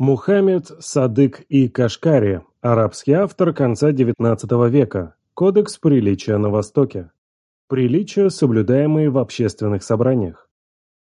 Мухаммед Садык и Кашкари, арабский автор конца XIX века, Кодекс приличия на Востоке. Приличия, соблюдаемые в общественных собраниях.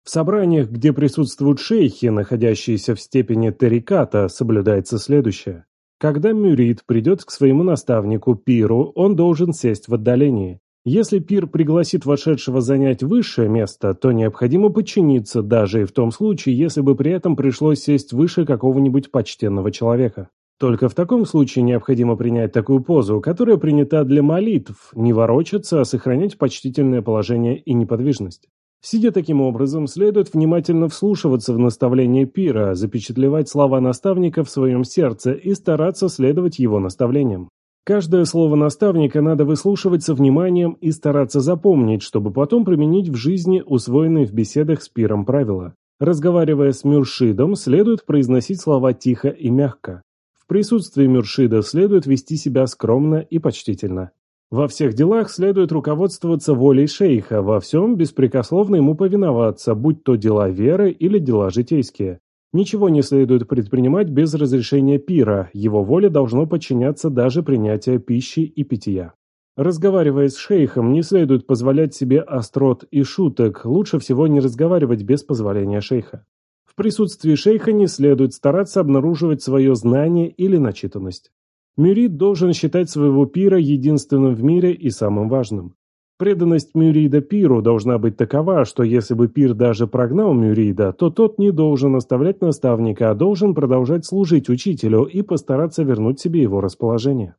В собраниях, где присутствуют шейхи, находящиеся в степени тариката, соблюдается следующее. Когда мюрид придет к своему наставнику, пиру, он должен сесть в отдалении. Если пир пригласит вошедшего занять высшее место, то необходимо подчиниться, даже и в том случае, если бы при этом пришлось сесть выше какого-нибудь почтенного человека. Только в таком случае необходимо принять такую позу, которая принята для молитв, не ворочаться, а сохранять почтительное положение и неподвижность. Сидя таким образом, следует внимательно вслушиваться в наставление пира, запечатлевать слова наставника в своем сердце и стараться следовать его наставлениям. Каждое слово наставника надо выслушивать со вниманием и стараться запомнить, чтобы потом применить в жизни усвоенные в беседах с пиром правила. Разговаривая с Мюршидом, следует произносить слова тихо и мягко. В присутствии Мюршида следует вести себя скромно и почтительно. Во всех делах следует руководствоваться волей шейха, во всем беспрекословно ему повиноваться, будь то дела веры или дела житейские. Ничего не следует предпринимать без разрешения пира, его воле должно подчиняться даже принятие пищи и питья. Разговаривая с шейхом, не следует позволять себе острот и шуток, лучше всего не разговаривать без позволения шейха. В присутствии шейха не следует стараться обнаруживать свое знание или начитанность. Мюрид должен считать своего пира единственным в мире и самым важным. Преданность Мюрида Пиру должна быть такова, что если бы Пир даже прогнал Мюрида, то тот не должен оставлять наставника, а должен продолжать служить учителю и постараться вернуть себе его расположение.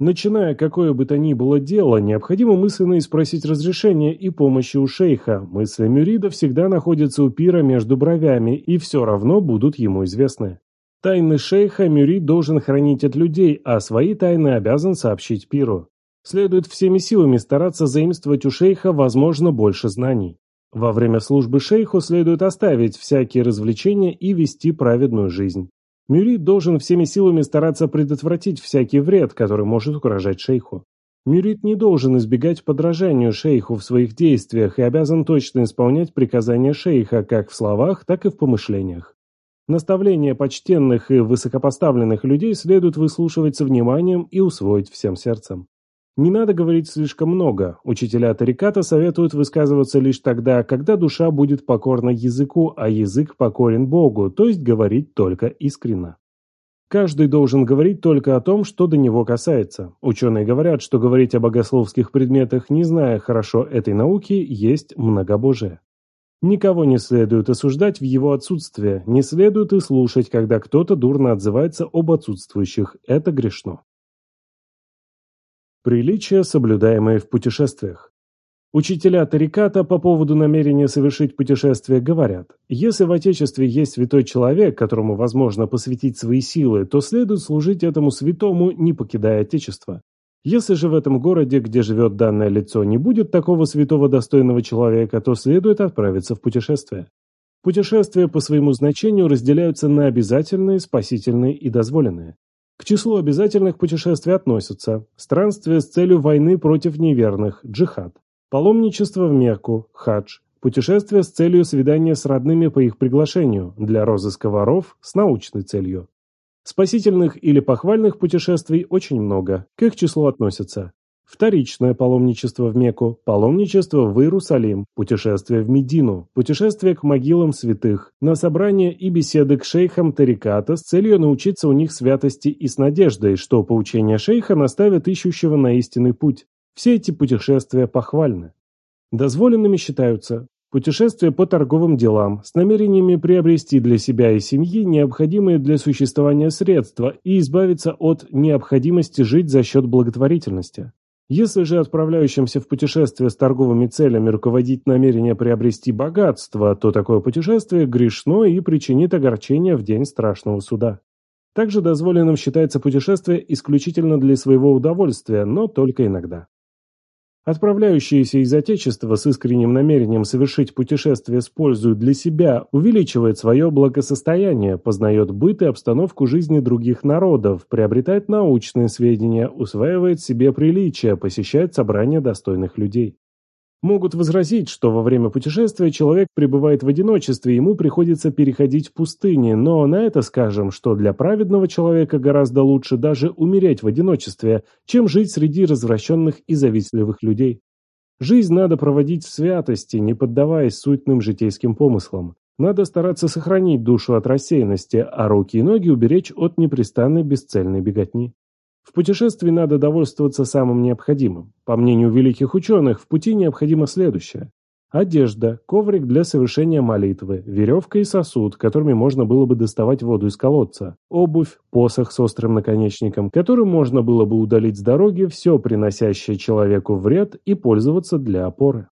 Начиная какое бы то ни было дело, необходимо мысленно спросить разрешения и помощи у шейха. Мысли Мюрида всегда находятся у Пира между бровями и все равно будут ему известны. Тайны шейха Мюрид должен хранить от людей, а свои тайны обязан сообщить Пиру. Следует всеми силами стараться заимствовать у шейха, возможно, больше знаний. Во время службы шейху следует оставить всякие развлечения и вести праведную жизнь. Мюрид должен всеми силами стараться предотвратить всякий вред, который может угрожать шейху. Мюрид не должен избегать подражанию шейху в своих действиях и обязан точно исполнять приказания шейха как в словах, так и в помышлениях. Наставления почтенных и высокопоставленных людей следует выслушивать со вниманием и усвоить всем сердцем. Не надо говорить слишком много. Учителя тариката советуют высказываться лишь тогда, когда душа будет покорна языку, а язык покорен Богу, то есть говорить только искренно. Каждый должен говорить только о том, что до него касается. Ученые говорят, что говорить о богословских предметах, не зная хорошо этой науки, есть многобожие. Никого не следует осуждать в его отсутствие, не следует и слушать, когда кто-то дурно отзывается об отсутствующих. Это грешно. Приличия, соблюдаемые в путешествиях. Учителя тариката по поводу намерения совершить путешествие говорят, если в Отечестве есть святой человек, которому возможно посвятить свои силы, то следует служить этому святому, не покидая Отечество. Если же в этом городе, где живет данное лицо, не будет такого святого достойного человека, то следует отправиться в путешествие. Путешествия по своему значению разделяются на обязательные, спасительные и дозволенные. К числу обязательных путешествий относятся странствия с целью войны против неверных, джихад, паломничество в Мекку, хадж, путешествия с целью свидания с родными по их приглашению, для розыска воров с научной целью. Спасительных или похвальных путешествий очень много, к их числу относятся Вторичное паломничество в Мекку, паломничество в Иерусалим, путешествие в Медину, путешествие к могилам святых, на собрания и беседы к шейхам Тариката с целью научиться у них святости и с надеждой, что поучение шейха наставит ищущего на истинный путь. Все эти путешествия похвальны. Дозволенными считаются путешествия по торговым делам с намерениями приобрести для себя и семьи необходимые для существования средства и избавиться от необходимости жить за счет благотворительности. Если же отправляющимся в путешествие с торговыми целями руководить намерение приобрести богатство, то такое путешествие грешно и причинит огорчение в день страшного суда. Также дозволенным считается путешествие исключительно для своего удовольствия, но только иногда. Отправляющийся из Отечества с искренним намерением совершить путешествие с пользой для себя увеличивает свое благосостояние, познает быт и обстановку жизни других народов, приобретает научные сведения, усваивает себе приличия, посещает собрания достойных людей. Могут возразить, что во время путешествия человек пребывает в одиночестве, ему приходится переходить пустыни, но на это скажем, что для праведного человека гораздо лучше даже умереть в одиночестве, чем жить среди развращенных и завистливых людей. Жизнь надо проводить в святости, не поддаваясь суетным житейским помыслам. Надо стараться сохранить душу от рассеянности, а руки и ноги уберечь от непрестанной бесцельной беготни. В путешествии надо довольствоваться самым необходимым. По мнению великих ученых, в пути необходимо следующее. Одежда, коврик для совершения молитвы, веревка и сосуд, которыми можно было бы доставать воду из колодца, обувь, посох с острым наконечником, которым можно было бы удалить с дороги все приносящее человеку вред и пользоваться для опоры.